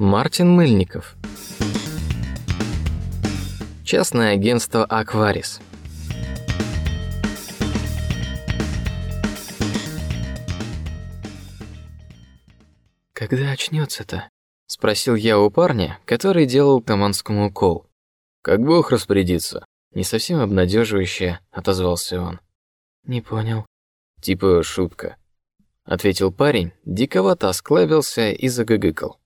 Мартин Мыльников. Частное агентство Акварис. Когда очнется-то? спросил я у парня, который делал Таманскому укол. Как Бог распорядится. Не совсем обнадеживающе отозвался он. Не понял. Типа шутка, ответил парень, диковато осклабился и загыгыкал.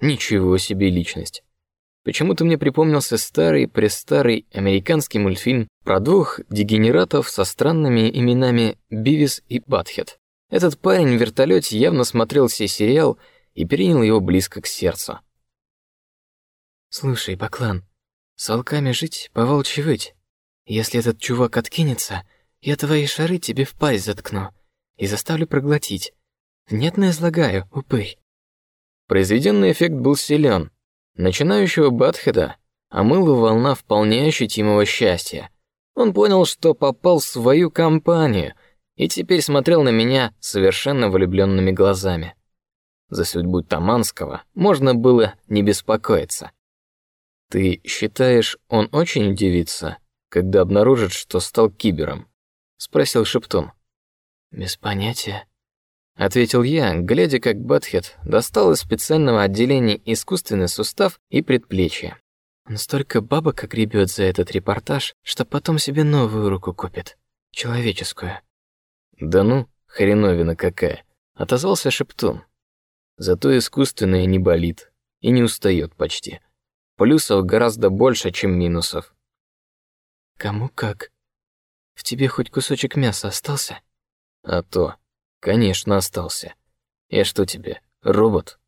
Ничего себе личность. Почему-то мне припомнился старый престарый американский мультфильм про двух дегенератов со странными именами Бивис и Батхед. Этот парень в вертолете явно смотрел все сериал и перенял его близко к сердцу. Слушай, Баклан, с волками жить, по волчьи выть. Если этот чувак откинется, я твои шары тебе в пасть заткну и заставлю проглотить. Внятно излагаю, упырь. Произведенный эффект был силен. Начинающего Батхеда омыла волна вполне ощутимого счастья. Он понял, что попал в свою компанию, и теперь смотрел на меня совершенно влюбленными глазами. За судьбу Таманского можно было не беспокоиться. Ты считаешь, он очень удивится, когда обнаружит, что стал кибером? спросил Шептун. Без понятия ответил я, глядя, как Батхет достал из специального отделения искусственный сустав и предплечье. Он столько бабок огребет за этот репортаж, что потом себе новую руку купит, человеческую. Да ну, хреновина какая, отозвался Шептун. Зато искусственная не болит и не устает почти. Плюсов гораздо больше, чем минусов. Кому как? В тебе хоть кусочек мяса остался? А то. Конечно, остался. Я что тебе, робот?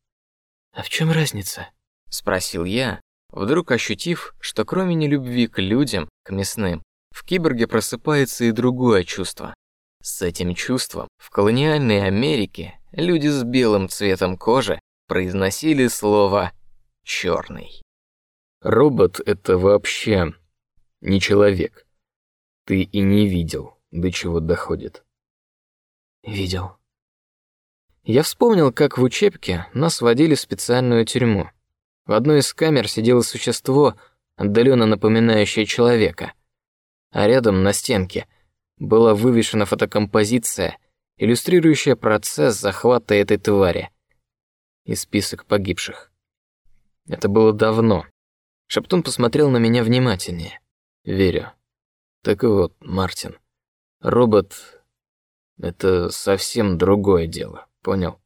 А в чем разница? спросил я, вдруг ощутив, что кроме нелюбви к людям, к мясным, в киборге просыпается и другое чувство. С этим чувством в колониальной Америке люди с белым цветом кожи произносили слово черный. Робот это вообще не человек. Ты и не видел, до чего доходит. Видел. Я вспомнил, как в учебке нас водили в специальную тюрьму. В одной из камер сидело существо, отдаленно напоминающее человека, а рядом на стенке была вывешена фотокомпозиция, иллюстрирующая процесс захвата этой твари и список погибших. Это было давно. Шептун посмотрел на меня внимательнее. Верю. Так вот, Мартин, робот это совсем другое дело, понял?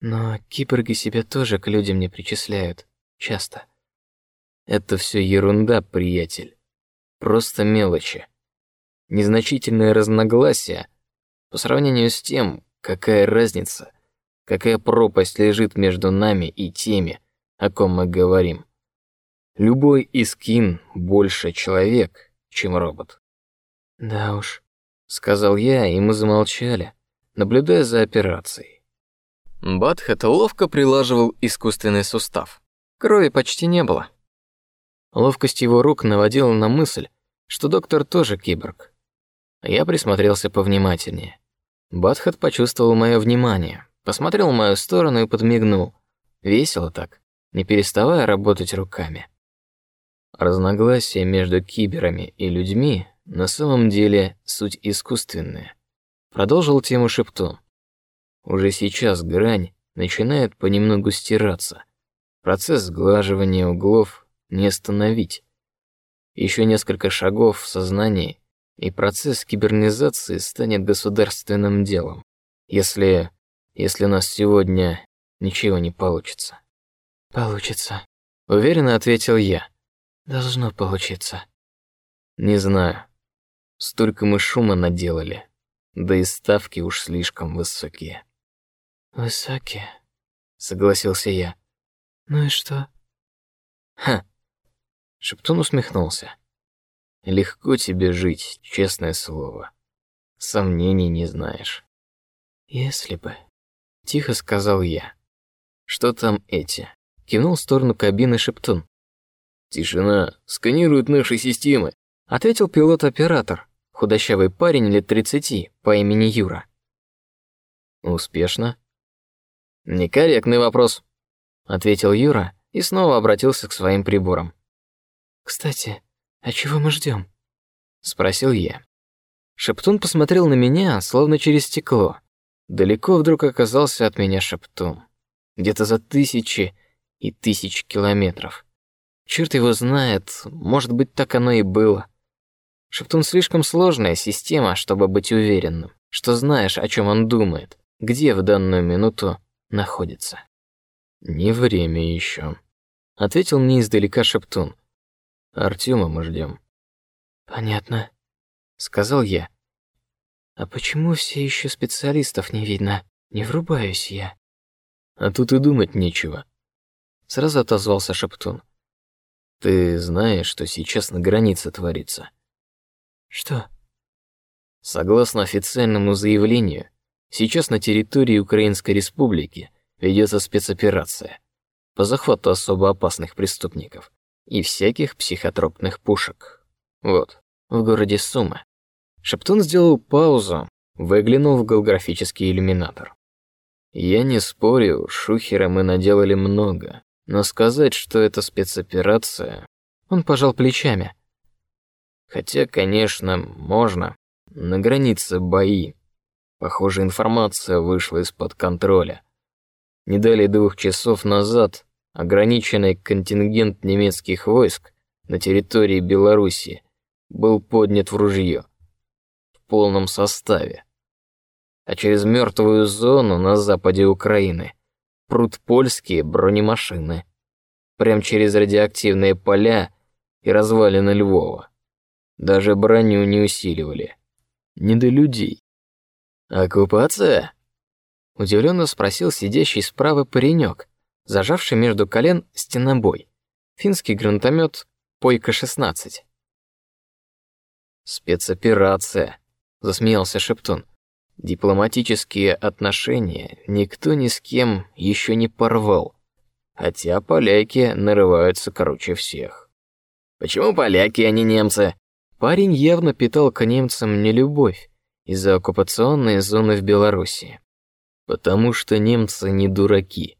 Но киборги себя тоже к людям не причисляют, часто. Это все ерунда, приятель. Просто мелочи. Незначительное разногласие по сравнению с тем, какая разница, какая пропасть лежит между нами и теми, о ком мы говорим. Любой искин больше человек, чем робот. Да уж сказал я, и мы замолчали, наблюдая за операцией. Батхет ловко прилаживал искусственный сустав. Крови почти не было. Ловкость его рук наводила на мысль, что доктор тоже киборг. Я присмотрелся повнимательнее. Батхет почувствовал мое внимание, посмотрел в мою сторону и подмигнул. Весело так, не переставая работать руками. Разногласия между киберами и людьми на самом деле суть искусственная. Продолжил тему Шептун. Уже сейчас грань начинает понемногу стираться. Процесс сглаживания углов не остановить. Еще несколько шагов в сознании, и процесс кибернизации станет государственным делом. Если, если у нас сегодня ничего не получится. Получится, уверенно ответил я. Должно получиться. Не знаю. Столько мы шума наделали, да и ставки уж слишком высокие. Высокие, согласился я. Ну и что? Ха. Шептун усмехнулся. Легко тебе жить, честное слово. Сомнений не знаешь. Если бы, тихо сказал я. Что там эти? Кивнул в сторону кабины Шептун. Тишина, сканируют наши системы ответил пилот-оператор, худощавый парень лет тридцати по имени Юра. Успешно. Некорректный вопрос. ответил Юра и снова обратился к своим приборам. Кстати, а чего мы ждем? спросил я. Шептун посмотрел на меня, словно через стекло. Далеко вдруг оказался от меня Шептун, где-то за тысячи и тысячи километров. Черт его знает, может быть, так оно и было. Шептун слишком сложная система, чтобы быть уверенным, что знаешь, о чем он думает, где в данную минуту находится. Не время еще, ответил мне издалека Шептун. Артема мы ждем. Понятно, сказал я. А почему все еще специалистов не видно? Не врубаюсь я. А тут и думать нечего. Сразу отозвался Шептун. Ты знаешь, что сейчас на границе творится? Что? Согласно официальному заявлению, сейчас на территории Украинской Республики ведется спецоперация по захвату особо опасных преступников и всяких психотропных пушек. Вот, в городе Сума. Шептун сделал паузу, выглянул в голографический иллюминатор. Я не спорю, шухера мы наделали много, но сказать, что это спецоперация, он пожал плечами. Хотя, конечно, можно. На границе бои. Похоже, информация вышла из-под контроля. Не далее двух часов назад ограниченный контингент немецких войск на территории Белоруссии был поднят в ружье в полном составе. А через мертвую зону на западе Украины прут польские бронемашины. Прям через радиоактивные поля и развалины Львова. Даже броню не усиливали. Не до людей. Оккупация? Удивленно спросил сидящий справа паренек, зажавший между колен стенобой. Финский гранатомет Пойка-16. Спецоперация, засмеялся Шептун. Дипломатические отношения никто ни с кем еще не порвал, хотя поляки нарываются короче всех. Почему поляки, а не немцы? Парень явно питал к немцам нелюбовь из-за оккупационной зоны в Белоруссии. Потому что немцы не дураки.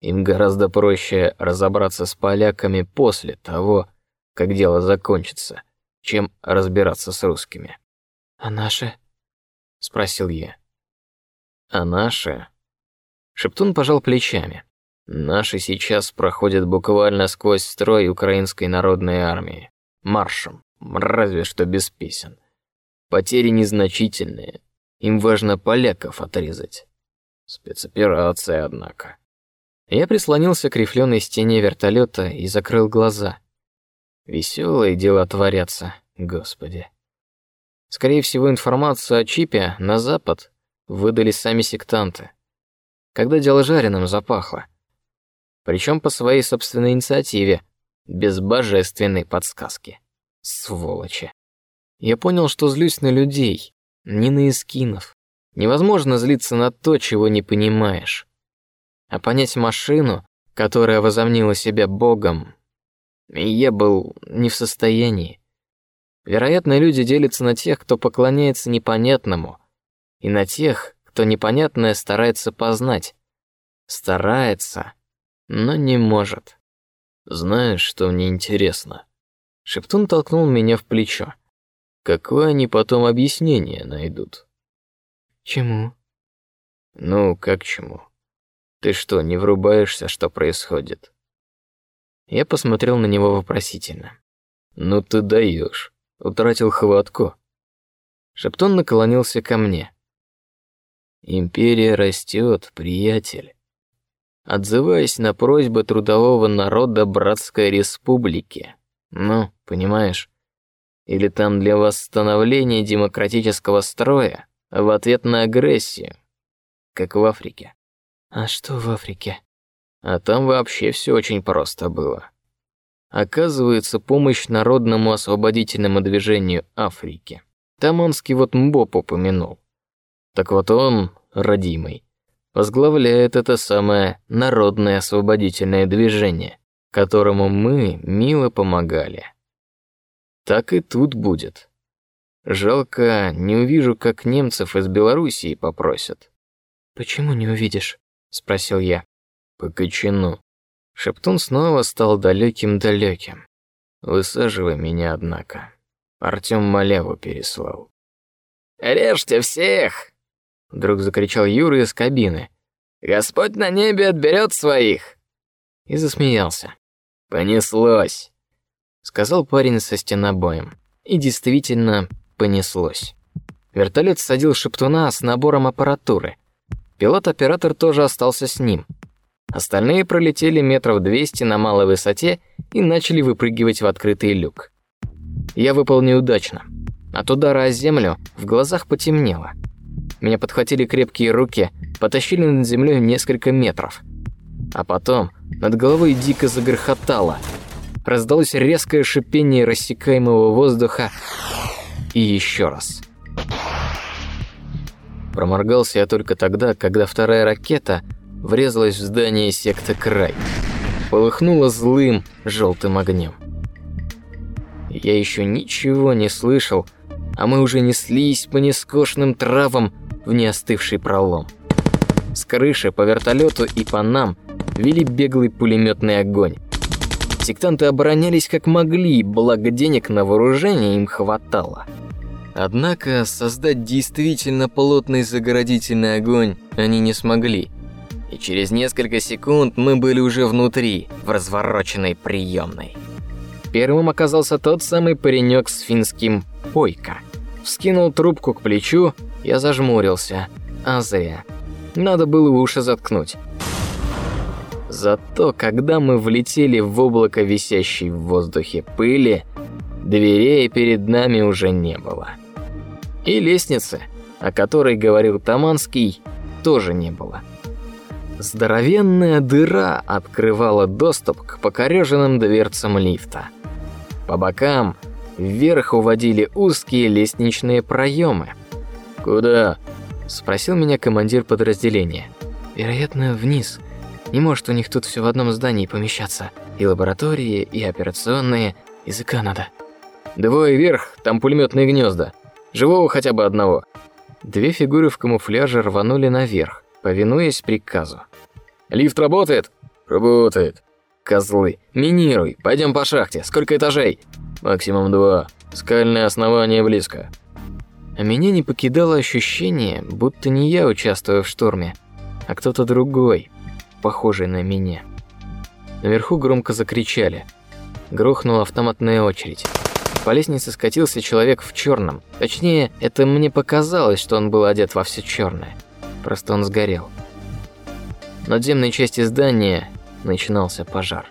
Им гораздо проще разобраться с поляками после того, как дело закончится, чем разбираться с русскими. А наши? спросил я. А наши? Шептун пожал плечами. Наши сейчас проходят буквально сквозь строй украинской народной армии, маршем, разве что без песен. Потери незначительные. Им важно поляков отрезать. Спецоперация, однако. Я прислонился к рифленой стене вертолета и закрыл глаза. Веселые дела творятся, господи. Скорее всего, информацию о чипе на Запад выдали сами сектанты. Когда дело жареным запахло. Причем по своей собственной инициативе, без божественной подсказки. Сволочи. Я понял, что злюсь на людей, не на эскинов. Невозможно злиться на то, чего не понимаешь. А понять машину, которая возомнила себя богом, я был не в состоянии. Вероятно, люди делятся на тех, кто поклоняется непонятному, и на тех, кто непонятное старается познать. Старается, но не может. Знаешь, что мне интересно? Шептун толкнул меня в плечо. Какое они потом объяснение найдут? Чему? Ну, как чему? Ты что, не врубаешься, что происходит? Я посмотрел на него вопросительно. Ну ты даешь утратил хватку. Шептун наклонился ко мне. Империя растет, приятель. Отзываясь на просьбы трудового народа братской республики. Ну, понимаешь? Или там для восстановления демократического строя в ответ на агрессию, как в Африке. А что в Африке? А там вообще все очень просто было. Оказывается, помощь народному освободительному движению Африки. Таманский вот Мбоп упомянул. Так вот он, родимый, возглавляет это самое народное освободительное движение, которому мы мило помогали. Так и тут будет. Жалко, не увижу, как немцев из Белоруссии попросят. Почему не увидишь? – спросил я. По кочану. Шептун снова стал далеким-далеким. Высаживай меня, однако. Артем маляву переслал. «Режьте всех!» Вдруг закричал Юра из кабины. «Господь на небе отберет своих!» И засмеялся. «Понеслось!» Сказал парень со стенобоем. И действительно понеслось. Вертолет садил Шептуна с набором аппаратуры. Пилот-оператор тоже остался с ним. Остальные пролетели метров двести на малой высоте и начали выпрыгивать в открытый люк. Я выпал неудачно. От удара о землю в глазах потемнело. Меня подхватили крепкие руки, потащили над землей несколько метров. А потом над головой дико загрохотало. Раздалось резкое шипение рассекаемого воздуха и еще раз. Проморгался я только тогда, когда вторая ракета врезалась в здание секты Край. Полыхнула злым желтым огнем. Я еще ничего не слышал, а мы уже неслись по нескошным травам в неостывший пролом. С крыши по вертолету и по нам вели беглый пулеметный огонь. Сектанты оборонялись как могли, благо денег на вооружение им хватало. Однако создать действительно плотный заградительный огонь они не смогли. И через несколько секунд мы были уже внутри, в развороченной приемной. Первым оказался тот самый паренек с финским «Пойка». Вскинул трубку к плечу, я зажмурился. А зря. Надо было уши заткнуть. Зато, когда мы влетели в облако висящей в воздухе пыли, дверей перед нами уже не было. И лестницы, о которой говорил Таманский, тоже не было. Здоровенная дыра открывала доступ к покореженным дверцам лифта. По бокам вверх уводили узкие лестничные проемы. «Куда?» – спросил меня командир подразделения. «Вероятно, вниз. Не может у них тут все в одном здании помещаться. И лаборатории, и операционные, языка надо». «Двое вверх, там пулеметные гнезда. Живого хотя бы одного». Две фигуры в камуфляже рванули наверх, повинуясь приказу. «Лифт работает?» «Работает». «Козлы, минируй, пойдем по шахте. Сколько этажей?» «Максимум два. Скальное основание близко». А меня не покидало ощущение, будто не я участвую в штурме, а кто-то другой, похожий на меня. Наверху громко закричали. Грохнула автоматная очередь. По лестнице скатился человек в черном. Точнее, это мне показалось, что он был одет во все черное. Просто он сгорел. В надземной части здания начинался пожар.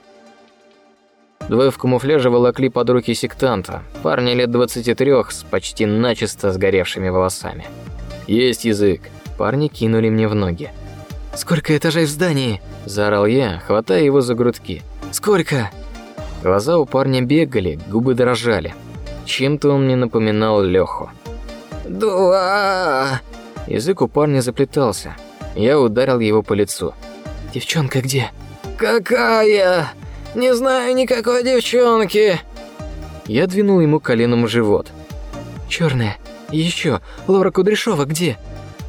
Двое в камуфляже волокли под руки сектанта, парня лет 23 с почти начисто сгоревшими волосами. «Есть язык!» Парни кинули мне в ноги. «Сколько этажей в здании?» – заорал я, хватая его за грудки. «Сколько?» Глаза у парня бегали, губы дрожали. Чем-то он мне напоминал Леху. «Два!» Язык у парня заплетался. Я ударил его по лицу. «Девчонка где?» «Какая?» Не знаю никакой девчонки. Я двинул ему коленом в живот. Черная. Еще. Лора Кудряшова где?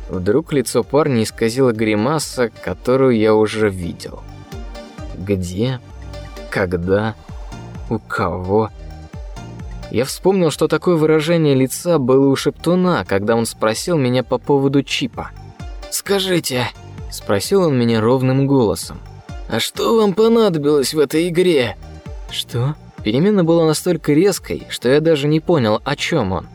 Вдруг лицо парня исказило гримаса, которую я уже видел. Где? Когда? У кого? Я вспомнил, что такое выражение лица было у Шептуна, когда он спросил меня по поводу чипа. «Скажите», – спросил он меня ровным голосом, «А что вам понадобилось в этой игре?» «Что?» Перемена была настолько резкой, что я даже не понял, о чем он.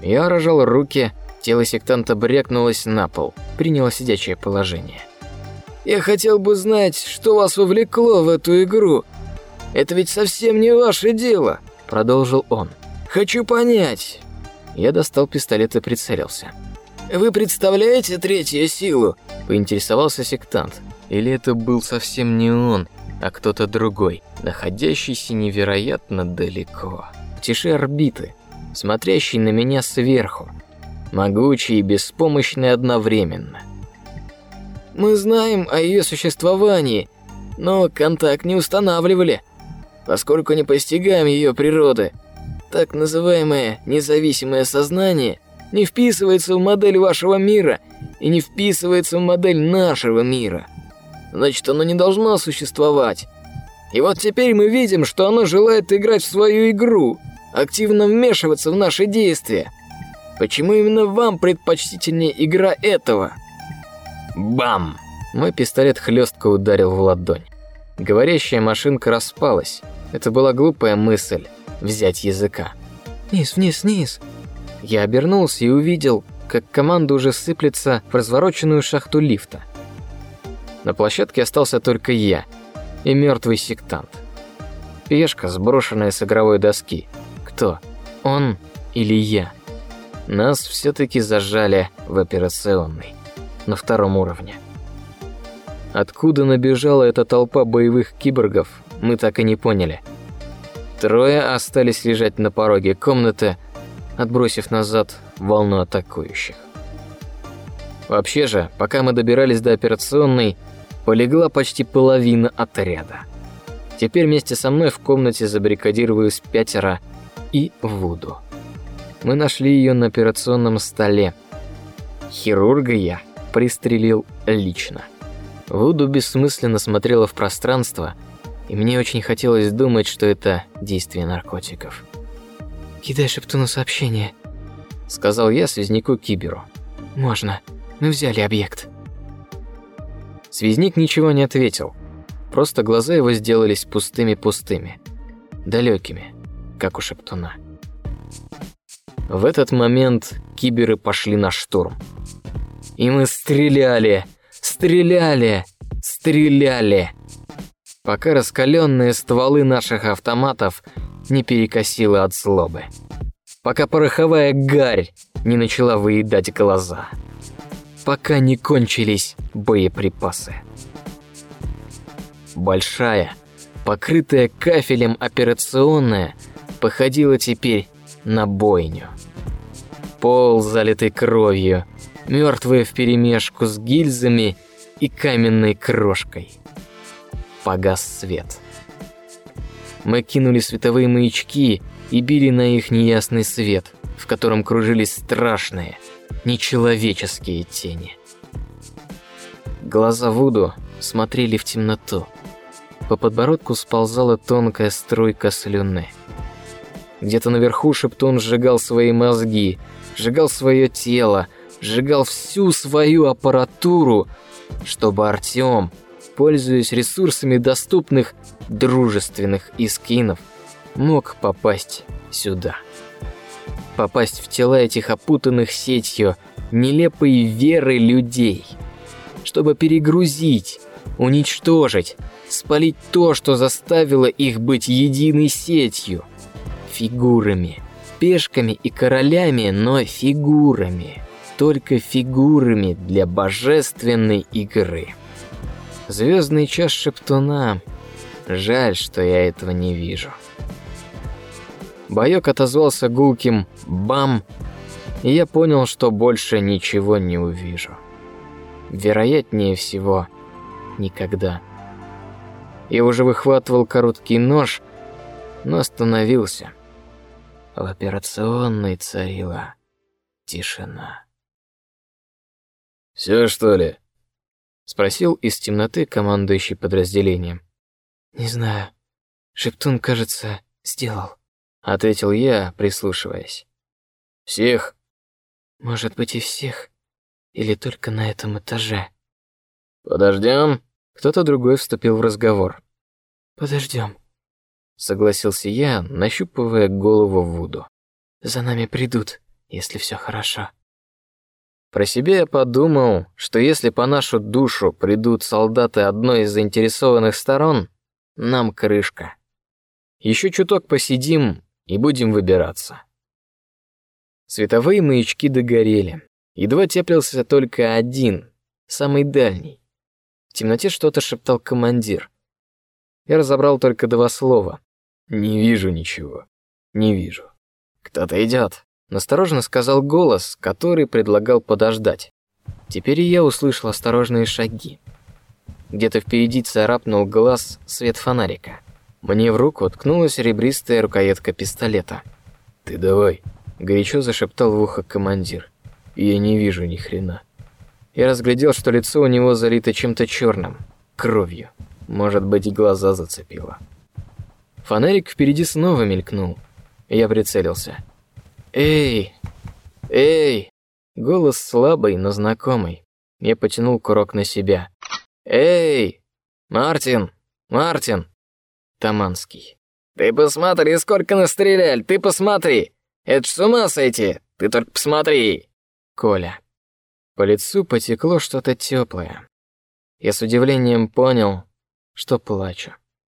Я рожал руки, тело сектанта брякнулось на пол, приняло сидячее положение. «Я хотел бы знать, что вас вовлекло в эту игру. Это ведь совсем не ваше дело», – продолжил он. «Хочу понять». Я достал пистолет и прицелился. «Вы представляете третью силу?» – поинтересовался сектант. Или это был совсем не он, а кто-то другой, находящийся невероятно далеко, в тиши орбиты, смотрящий на меня сверху, могучий и беспомощный одновременно. Мы знаем о ее существовании, но контакт не устанавливали, поскольку не постигаем ее природы. Так называемое независимое сознание не вписывается в модель вашего мира и не вписывается в модель нашего мира. значит оно не должно существовать. И вот теперь мы видим, что оно желает играть в свою игру, активно вмешиваться в наши действия. Почему именно вам предпочтительнее игра этого? Бам! Мой пистолет хлестко ударил в ладонь. Говорящая машинка распалась. Это была глупая мысль взять языка. Вниз, вниз, вниз. Я обернулся и увидел, как команда уже сыплется в развороченную шахту лифта. На площадке остался только я и мертвый сектант. Пешка, сброшенная с игровой доски. Кто? Он или я? Нас все-таки зажали в операционной, на втором уровне. Откуда набежала эта толпа боевых киборгов, мы так и не поняли. Трое остались лежать на пороге комнаты, отбросив назад волну атакующих. Вообще же, пока мы добирались до операционной, полегла почти половина отряда. Теперь вместе со мной в комнате забаррикадировалось пятеро и Вуду. Мы нашли ее на операционном столе. Хирурга я пристрелил лично. Вуду бессмысленно смотрела в пространство, и мне очень хотелось думать, что это действие наркотиков. «Кидай Шептуну сообщение», — сказал я связнику Киберу. «Можно. Мы взяли объект». Связник ничего не ответил. Просто глаза его сделались пустыми-пустыми, далекими, как у Шептуна. В этот момент киберы пошли на штурм. И мы стреляли, стреляли, стреляли, пока раскаленные стволы наших автоматов не перекосило от злобы, пока пороховая гарь не начала выедать глаза, пока не кончились боеприпасы. Большая, покрытая кафелем операционная, походила теперь на бойню. Пол залитый кровью, мертвые вперемешку с гильзами и каменной крошкой. Погас свет. Мы кинули световые маячки и били на их неясный свет, в котором кружились страшные, нечеловеческие тени. Глаза Вуду смотрели в темноту. По подбородку сползала тонкая струйка слюны. Где-то наверху Шептун сжигал свои мозги, сжигал свое тело, сжигал всю свою аппаратуру, чтобы Артем, пользуясь ресурсами доступных дружественных искинов, мог попасть сюда. Попасть в тела этих опутанных сетью нелепой веры людей, чтобы перегрузить, уничтожить, спалить то, что заставило их быть единой сетью, фигурами, пешками и королями, но фигурами только фигурами для божественной игры. Звездный час Шептуна. Жаль, что я этого не вижу. Боек отозвался гулким «бам», и я понял, что больше ничего не увижу. Вероятнее всего, никогда. Я уже выхватывал короткий нож, но остановился. В операционной царила тишина. Все что ли? Спросил из темноты командующий подразделением. Не знаю. Шептун, кажется, сделал. Ответил я, прислушиваясь. Всех? Может быть и всех. Или только на этом этаже. Подождем. Кто-то другой вступил в разговор. Подождем. Согласился я, нащупывая голову Вуду. За нами придут, если все хорошо. Про себя я подумал, что если по нашу душу придут солдаты одной из заинтересованных сторон, нам крышка. Еще чуток посидим и будем выбираться. Световые маячки догорели. Едва теплился только один, самый дальний. В темноте что-то шептал командир. Я разобрал только два слова. Не вижу ничего. Не вижу. Кто-то идет. Настороженно сказал голос, который предлагал подождать. Теперь я услышал осторожные шаги. Где-то впереди царапнул глаз свет фонарика. Мне в руку ткнулась ребристая рукоятка пистолета. Ты давай, горячо зашептал в ухо командир. Я не вижу ни хрена. Я разглядел, что лицо у него залито чем-то черным, кровью. Может быть, глаза зацепило. Фонарик впереди снова мелькнул. Я прицелился. Эй, эй! Голос слабый, но знакомый. Я потянул курок на себя. Эй, Мартин, Мартин. Таманский. Ты посмотри, сколько настреляли, ты посмотри. Это ж с ума сойти. Ты только посмотри. Коля. По лицу потекло что-то теплое. Я с удивлением понял, что плачу.